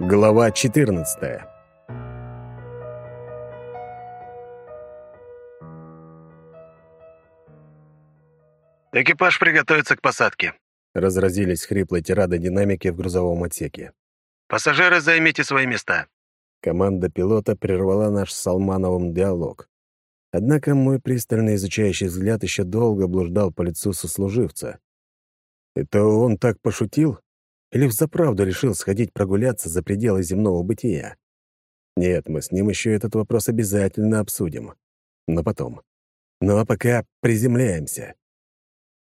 Глава 14 «Экипаж приготовится к посадке», — разразились хриплые тирады динамики в грузовом отсеке. «Пассажиры, займите свои места». Команда пилота прервала наш с Салмановым диалог. Однако мой пристально изучающий взгляд еще долго блуждал по лицу сослуживца. Это он так пошутил? Или взаправду решил сходить прогуляться за пределы земного бытия? Нет, мы с ним еще этот вопрос обязательно обсудим. Но потом. Ну а пока приземляемся.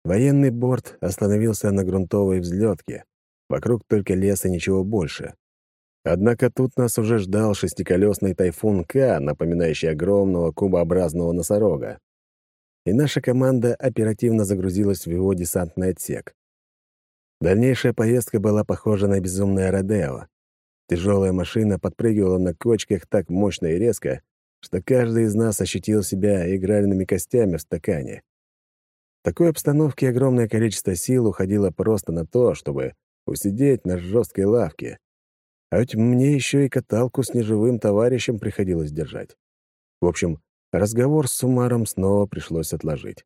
Военный борт остановился на грунтовой взлетке. Вокруг только лес и ничего больше. Однако тут нас уже ждал шестиколесный тайфун К, напоминающий огромного кубообразного носорога. И наша команда оперативно загрузилась в его десантный отсек. Дальнейшая поездка была похожа на безумное Родео. Тяжелая машина подпрыгивала на кочках так мощно и резко, что каждый из нас ощутил себя игральными костями в стакане. В такой обстановке огромное количество сил уходило просто на то, чтобы усидеть на жесткой лавке. А ведь мне еще и каталку с неживым товарищем приходилось держать. В общем, разговор с Сумаром снова пришлось отложить.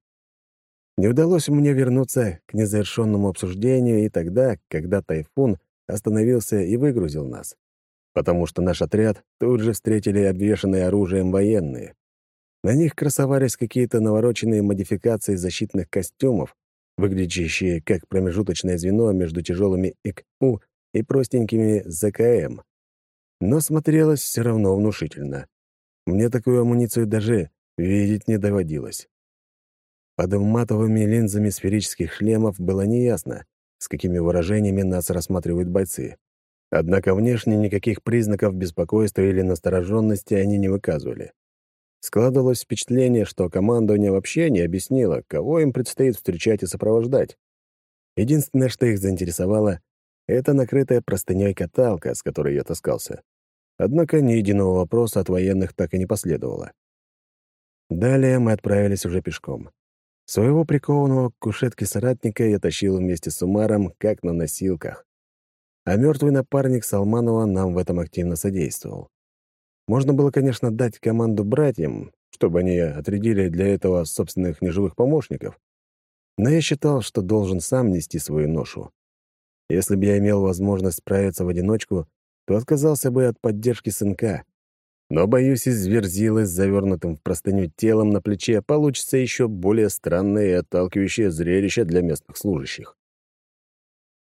Не удалось мне вернуться к незавершенному обсуждению и тогда, когда тайфун остановился и выгрузил нас. Потому что наш отряд тут же встретили обвешанные оружием военные. На них красовались какие-то навороченные модификации защитных костюмов, выглядящие как промежуточное звено между тяжелыми ИКУ и простенькими ЗКМ. Но смотрелось все равно внушительно. Мне такую амуницию даже видеть не доводилось. Под матовыми линзами сферических шлемов было неясно, с какими выражениями нас рассматривают бойцы. Однако внешне никаких признаков беспокойства или настороженности они не выказывали. Складывалось впечатление, что командование вообще не объяснило, кого им предстоит встречать и сопровождать. Единственное, что их заинтересовало, это накрытая простыней каталка, с которой я таскался. Однако ни единого вопроса от военных так и не последовало. Далее мы отправились уже пешком. Своего прикованного к кушетке соратника я тащил вместе с Умаром, как на носилках. А мертвый напарник Салманова нам в этом активно содействовал. Можно было, конечно, дать команду братьям, чтобы они отрядили для этого собственных неживых помощников. Но я считал, что должен сам нести свою ношу. Если бы я имел возможность справиться в одиночку, то отказался бы от поддержки сынка. Но, боюсь, из верзилы с завернутым в простыню телом на плече получится еще более странное и отталкивающее зрелище для местных служащих.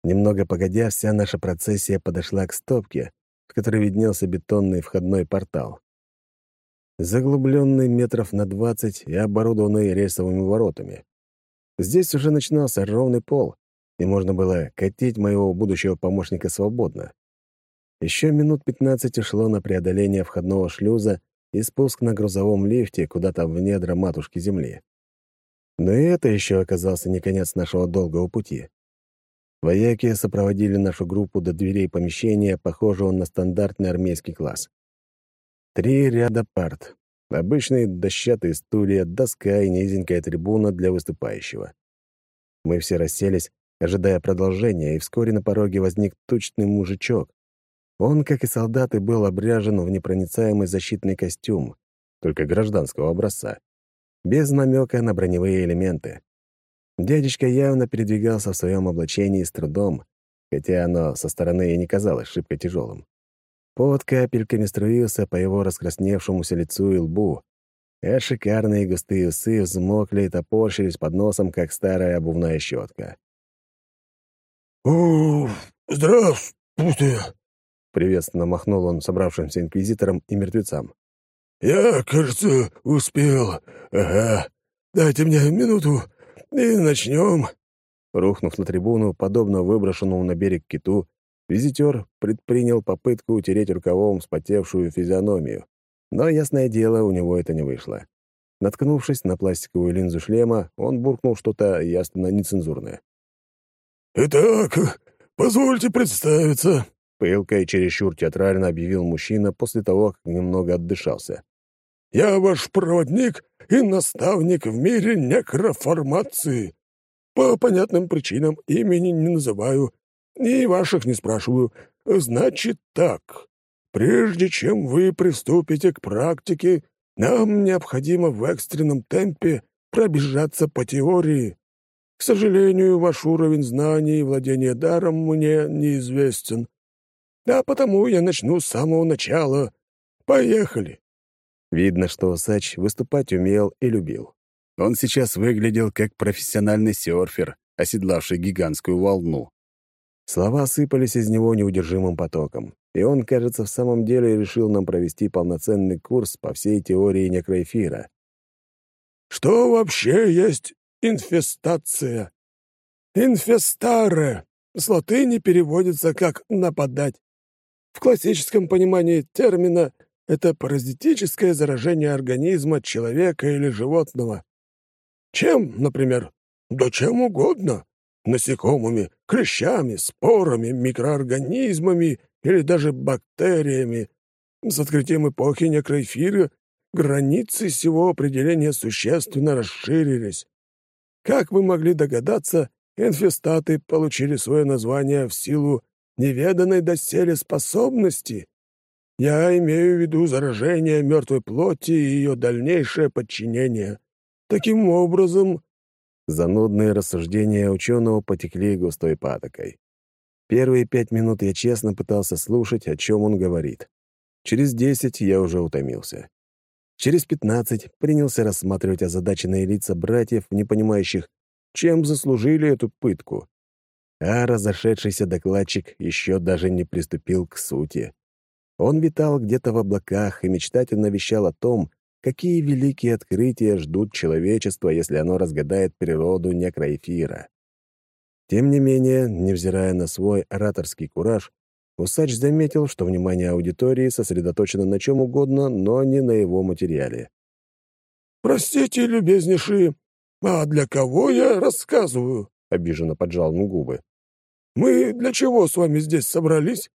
Немного погодя, вся наша процессия подошла к стопке, в которой виднелся бетонный входной портал. Заглубленный метров на двадцать и оборудованный рельсовыми воротами. Здесь уже начинался ровный пол, и можно было катить моего будущего помощника свободно. Еще минут пятнадцать ушло на преодоление входного шлюза и спуск на грузовом лифте куда-то в недра матушки Земли. Но и это еще оказался не конец нашего долгого пути. Вояки сопроводили нашу группу до дверей помещения, похожего на стандартный армейский класс. Три ряда парт, обычные дощатые стулья, доска и низенькая трибуна для выступающего. Мы все расселись, ожидая продолжения, и вскоре на пороге возник тучный мужичок. Он, как и солдаты, был обряжен в непроницаемый защитный костюм, только гражданского образца, без намека на броневые элементы. Дядечка явно передвигался в своем облачении с трудом, хотя оно со стороны и не казалось шибко тяжелым. Под капельками струился по его раскрасневшемуся лицу и лбу, а шикарные густые усы взмокли и топорщились под носом, как старая обувная щетка. «О, здравствуйте!» — приветственно махнул он собравшимся инквизиторам и мертвецам. «Я, кажется, успел. Ага. Дайте мне минуту, «И начнем». Рухнув на трибуну, подобно выброшенному на берег киту, визитер предпринял попытку утереть рукавом вспотевшую физиономию. Но, ясное дело, у него это не вышло. Наткнувшись на пластиковую линзу шлема, он буркнул что-то ясно нецензурное. «Итак, позвольте представиться», — пылко и чересчур театрально объявил мужчина после того, как немного отдышался. Я ваш проводник и наставник в мире некроформации. По понятным причинам имени не называю и ваших не спрашиваю. значит так. Прежде чем вы приступите к практике, нам необходимо в экстренном темпе пробежаться по теории. К сожалению, ваш уровень знаний и владения даром мне неизвестен. А потому я начну с самого начала. Поехали!» Видно, что Усач выступать умел и любил. Он сейчас выглядел как профессиональный серфер, оседлавший гигантскую волну. Слова сыпались из него неудержимым потоком, и он, кажется, в самом деле решил нам провести полноценный курс по всей теории некроэфира. «Что вообще есть инфестация?» «Инфестаре» с латыни переводится как «нападать». В классическом понимании термина это паразитическое заражение организма человека или животного. Чем, например? Да чем угодно насекомыми, клещами, спорами, микроорганизмами или даже бактериями. С открытием эпохи некроэфира границы всего определения существенно расширились. Как вы могли догадаться, инфестаты получили свое название в силу неведанной доселе способности. Я имею в виду заражение мертвой плоти и ее дальнейшее подчинение. Таким образом, Занудные рассуждения ученого потекли густой патокой. Первые пять минут я честно пытался слушать, о чем он говорит. Через десять я уже утомился. Через пятнадцать принялся рассматривать озадаченные лица братьев, не понимающих, чем заслужили эту пытку. А разошедшийся докладчик еще даже не приступил к сути. Он витал где-то в облаках и мечтательно вещал о том, какие великие открытия ждут человечество, если оно разгадает природу некроэфира. Тем не менее, невзирая на свой ораторский кураж, Усач заметил, что внимание аудитории сосредоточено на чем угодно, но не на его материале. «Простите, любезнейшие, а для кого я рассказываю?» — обиженно поджал он губы. «Мы для чего с вами здесь собрались?»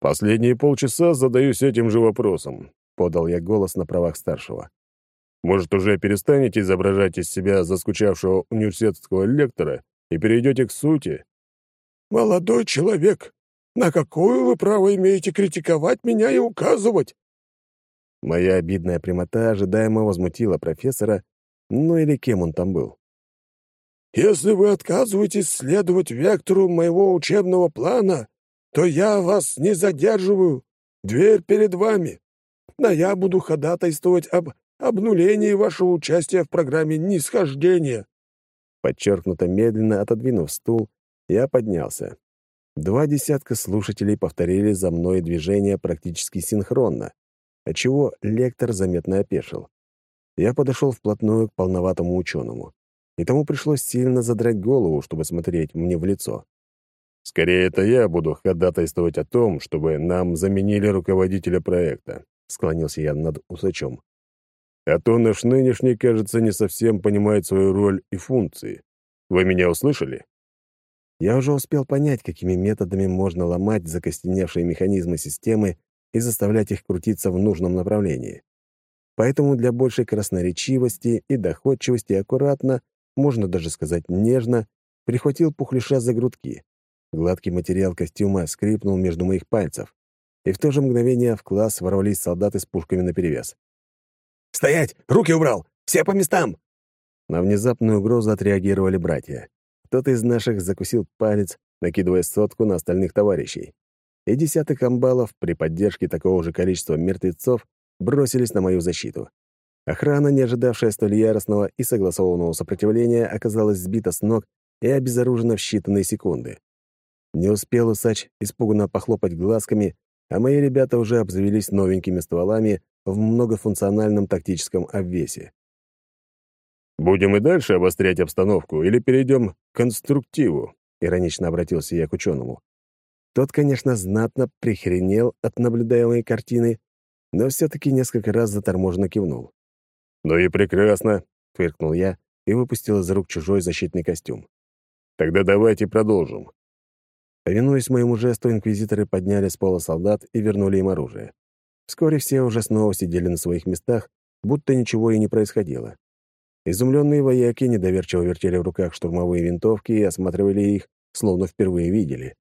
Последние полчаса задаюсь этим же вопросом. — подал я голос на правах старшего. «Может, уже перестанете изображать из себя заскучавшего университетского лектора и перейдете к сути?» «Молодой человек, на какое вы право имеете критиковать меня и указывать?» Моя обидная прямота ожидаемо возмутила профессора, ну или кем он там был. «Если вы отказываетесь следовать вектору моего учебного плана, то я вас не задерживаю. Дверь перед вами а я буду ходатайствовать об обнулении вашего участия в программе нисхождения». Подчеркнуто медленно отодвинув стул, я поднялся. Два десятка слушателей повторили за мной движение практически синхронно, отчего лектор заметно опешил. Я подошел вплотную к полноватому ученому, и тому пришлось сильно задрать голову, чтобы смотреть мне в лицо. Скорее, это я буду ходатайствовать о том, чтобы нам заменили руководителя проекта. — склонился я над усачом. «А то наш нынешний, кажется, не совсем понимает свою роль и функции. Вы меня услышали?» Я уже успел понять, какими методами можно ломать закостеневшие механизмы системы и заставлять их крутиться в нужном направлении. Поэтому для большей красноречивости и доходчивости аккуратно, можно даже сказать нежно, прихватил пухлиша за грудки. Гладкий материал костюма скрипнул между моих пальцев и в то же мгновение в класс ворвались солдаты с пушками наперевес. «Стоять! Руки убрал! Все по местам!» На внезапную угрозу отреагировали братья. Кто-то из наших закусил палец, накидывая сотку на остальных товарищей. И десяток амбалов при поддержке такого же количества мертвецов бросились на мою защиту. Охрана, не ожидавшая столь яростного и согласованного сопротивления, оказалась сбита с ног и обезоружена в считанные секунды. Не успел усач испуганно похлопать глазками, а мои ребята уже обзавелись новенькими стволами в многофункциональном тактическом обвесе. «Будем и дальше обострять обстановку или перейдем к конструктиву?» — иронично обратился я к ученому. Тот, конечно, знатно прихренел от наблюдаемой картины, но все-таки несколько раз заторможенно кивнул. «Ну и прекрасно», — фыркнул я и выпустил из рук чужой защитный костюм. «Тогда давайте продолжим. Повинуясь моему жесту, инквизиторы подняли с пола солдат и вернули им оружие. Вскоре все уже снова сидели на своих местах, будто ничего и не происходило. Изумленные вояки недоверчиво вертели в руках штурмовые винтовки и осматривали их, словно впервые видели.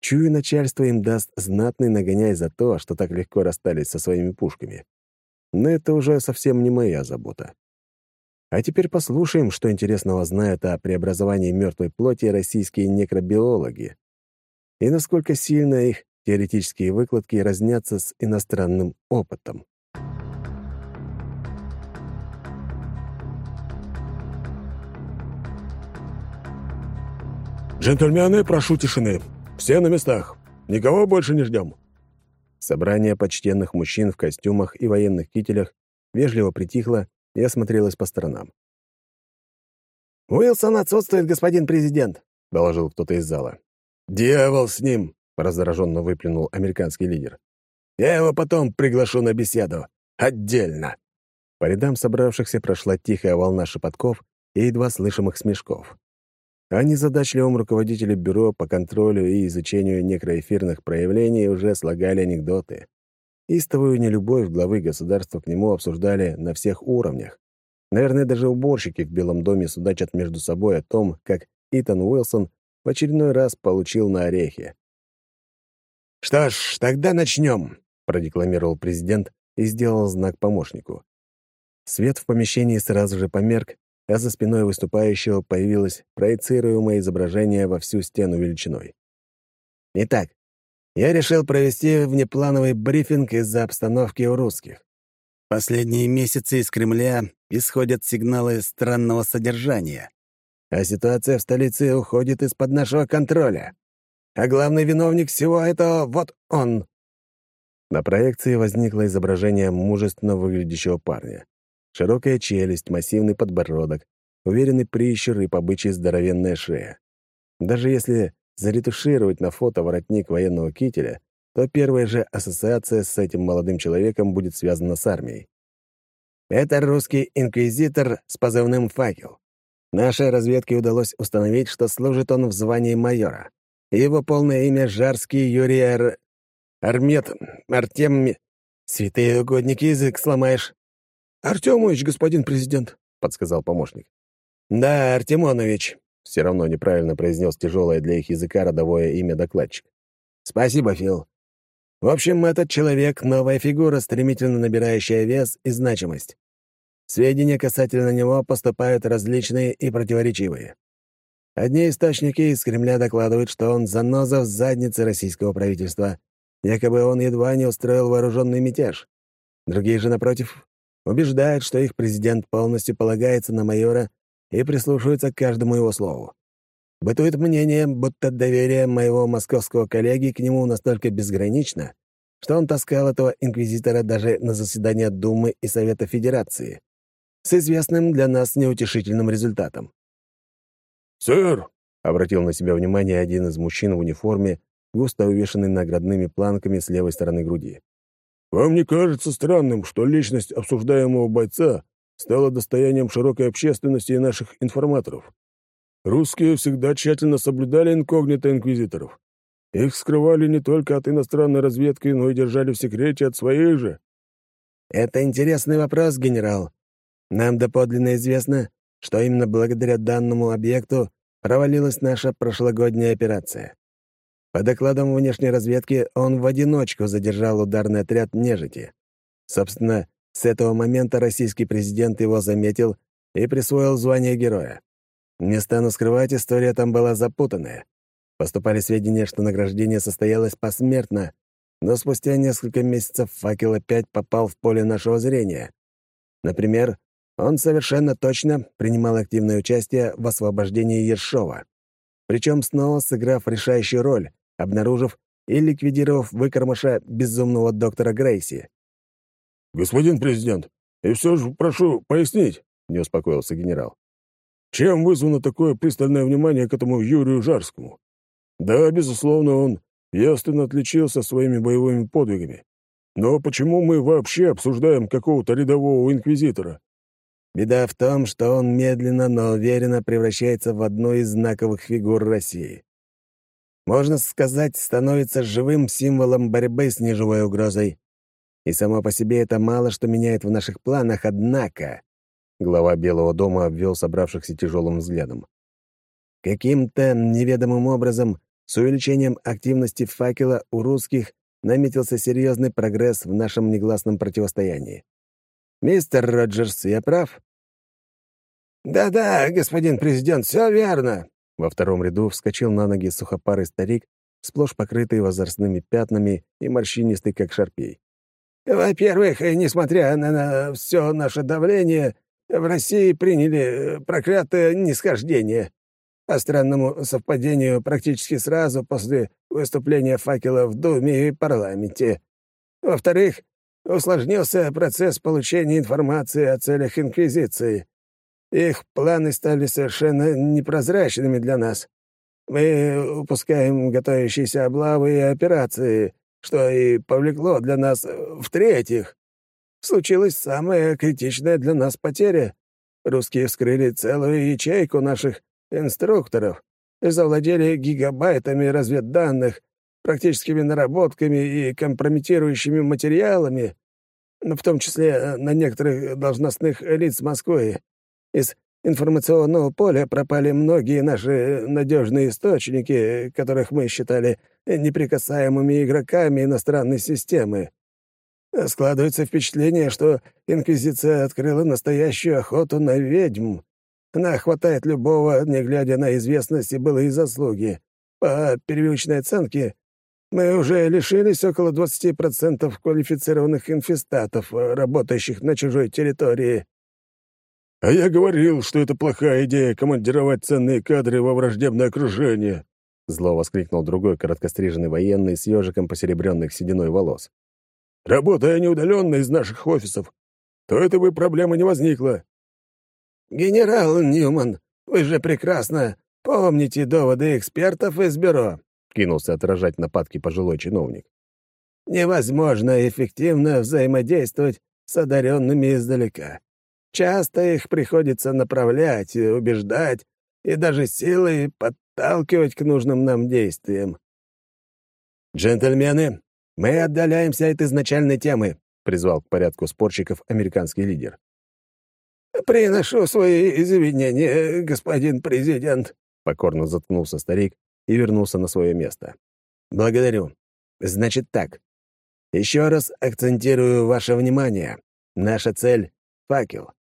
Чую, начальство им даст знатный нагоняй за то, что так легко расстались со своими пушками. Но это уже совсем не моя забота. А теперь послушаем, что интересного знают о преобразовании мертвой плоти российские некробиологи и насколько сильно их теоретические выкладки разнятся с иностранным опытом. «Джентльмены, прошу тишины. Все на местах. Никого больше не ждем». Собрание почтенных мужчин в костюмах и военных кителях вежливо притихло и осмотрелось по сторонам. «Уилсон отсутствует, господин президент», — доложил кто-то из зала. «Дьявол с ним!» — раздраженно выплюнул американский лидер. «Я его потом приглашу на беседу. Отдельно!» По рядам собравшихся прошла тихая волна шепотков и едва слышимых смешков а незадачливым руководителю бюро по контролю и изучению некроэфирных проявлений уже слагали анекдоты. Истовую нелюбовь главы государства к нему обсуждали на всех уровнях. Наверное, даже уборщики в Белом доме судачат между собой о том, как Итан Уилсон в очередной раз получил на орехи. «Что ж, тогда начнем», — продекламировал президент и сделал знак помощнику. Свет в помещении сразу же померк, а за спиной выступающего появилось проецируемое изображение во всю стену величиной. «Итак, я решил провести внеплановый брифинг из-за обстановки у русских. Последние месяцы из Кремля исходят сигналы странного содержания, а ситуация в столице уходит из-под нашего контроля. А главный виновник всего этого — вот он!» На проекции возникло изображение мужественно выглядящего парня. Широкая челюсть, массивный подбородок, уверенный прищур и побычий здоровенная шея. Даже если заретушировать на фото воротник военного кителя, то первая же ассоциация с этим молодым человеком будет связана с армией. Это русский инквизитор с позывным «Факел». Нашей разведке удалось установить, что служит он в звании майора. Его полное имя — Жарский Юрий Ар... Армет... Артем... Святые угодники, язык сломаешь. «Артемович, господин президент», — подсказал помощник. «Да, Артемонович», — все равно неправильно произнес тяжелое для их языка родовое имя докладчик. «Спасибо, Фил. В общем, этот человек — новая фигура, стремительно набирающая вес и значимость. Сведения касательно него поступают различные и противоречивые. Одни источники из Кремля докладывают, что он заноза в заднице российского правительства. Якобы он едва не устроил вооруженный мятеж. Другие же, напротив, убеждают, что их президент полностью полагается на майора и прислушивается к каждому его слову. Бытует мнение, будто доверие моего московского коллеги к нему настолько безгранично, что он таскал этого инквизитора даже на заседания Думы и Совета Федерации с известным для нас неутешительным результатом. «Сэр!» — обратил на себя внимание один из мужчин в униформе, густо увешанный наградными планками с левой стороны груди. Вам не кажется странным, что личность обсуждаемого бойца стала достоянием широкой общественности и наших информаторов? Русские всегда тщательно соблюдали инкогнито инквизиторов. Их скрывали не только от иностранной разведки, но и держали в секрете от своих же. Это интересный вопрос, генерал. Нам доподлинно известно, что именно благодаря данному объекту провалилась наша прошлогодняя операция. По докладам внешней разведки, он в одиночку задержал ударный отряд нежити. Собственно, с этого момента российский президент его заметил и присвоил звание героя. Не стану скрывать, история там была запутанная. Поступали сведения, что награждение состоялось посмертно, но спустя несколько месяцев факел опять попал в поле нашего зрения. Например, он совершенно точно принимал активное участие в освобождении Ершова. Причем снова сыграв решающую роль, обнаружив и ликвидировав выкормыша безумного доктора Грейси. «Господин президент, и все же прошу пояснить», — не успокоился генерал. «Чем вызвано такое пристальное внимание к этому Юрию Жарскому? Да, безусловно, он явственно отличился своими боевыми подвигами. Но почему мы вообще обсуждаем какого-то рядового инквизитора?» Беда в том, что он медленно, но уверенно превращается в одну из знаковых фигур России можно сказать, становится живым символом борьбы с неживой угрозой. И само по себе это мало что меняет в наших планах, однако...» Глава Белого дома обвел собравшихся тяжелым взглядом. «Каким-то неведомым образом С увеличением активности факела у русских наметился серьезный прогресс в нашем негласном противостоянии. Мистер Роджерс, я прав? «Да-да, господин президент, все верно!» Во втором ряду вскочил на ноги сухопарый старик, сплошь покрытый возрастными пятнами и морщинистый, как шарпей. «Во-первых, несмотря на, на все наше давление, в России приняли э, проклятое нисхождение. По странному совпадению, практически сразу после выступления факела в Думе и парламенте. Во-вторых, усложнился процесс получения информации о целях Инквизиции. Их планы стали совершенно непрозрачными для нас. Мы упускаем готовящиеся облавы и операции, что и повлекло для нас в-третьих. Случилась самая критичная для нас потеря. Русские вскрыли целую ячейку наших инструкторов и завладели гигабайтами разведданных, практическими наработками и компрометирующими материалами, в том числе э, на некоторых должностных лиц Москвы. Из информационного поля пропали многие наши надежные источники, которых мы считали неприкасаемыми игроками иностранной системы. Складывается впечатление, что Инквизиция открыла настоящую охоту на ведьм, она хватает любого, не глядя на известность и былые заслуги. По первичной оценке, мы уже лишились около 20% квалифицированных инфестатов, работающих на чужой территории. «А я говорил, что это плохая идея командировать ценные кадры во враждебное окружение», зло воскликнул другой короткостриженный военный с ежиком посеребренных сединой волос. «Работая неудаленно из наших офисов, то этой бы проблемы не возникло. «Генерал Ньюман, вы же прекрасно помните доводы экспертов из бюро», — кинулся отражать нападки пожилой чиновник. «Невозможно эффективно взаимодействовать с одаренными издалека. Часто их приходится направлять, убеждать и даже силой подталкивать к нужным нам действиям». «Джентльмены, мы отдаляемся от изначальной темы», — призвал к порядку спорщиков американский лидер. «Приношу свои извинения, господин президент», — покорно заткнулся старик и вернулся на свое место. «Благодарю. Значит так. Еще раз акцентирую ваше внимание. Наша цель — факел.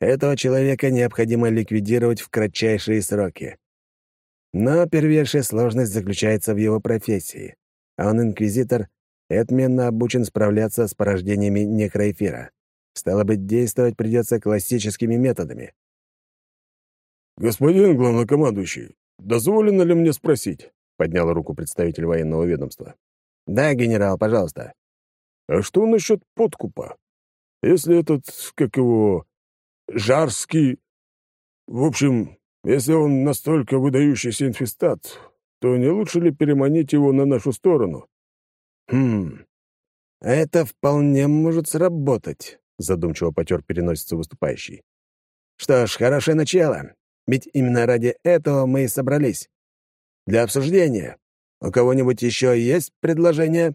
Этого человека необходимо ликвидировать в кратчайшие сроки. Но первейшая сложность заключается в его профессии. Он инквизитор и отменно обучен справляться с порождениями некроэфира. Стало быть, действовать придется классическими методами. «Господин главнокомандующий, дозволено ли мне спросить?» — поднял руку представитель военного ведомства. «Да, генерал, пожалуйста». «А что насчет подкупа? Если этот, как его, Жарский... В общем, если он настолько выдающийся инфестат, то не лучше ли переманить его на нашу сторону?» «Хм, это вполне может сработать задумчиво потер переносицу выступающий. Что ж, хорошее начало. Ведь именно ради этого мы и собрались. Для обсуждения. У кого-нибудь еще есть предложение?